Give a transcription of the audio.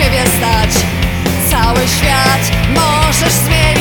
ciebie stać Cały świat możesz zmienić.